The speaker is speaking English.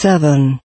seven.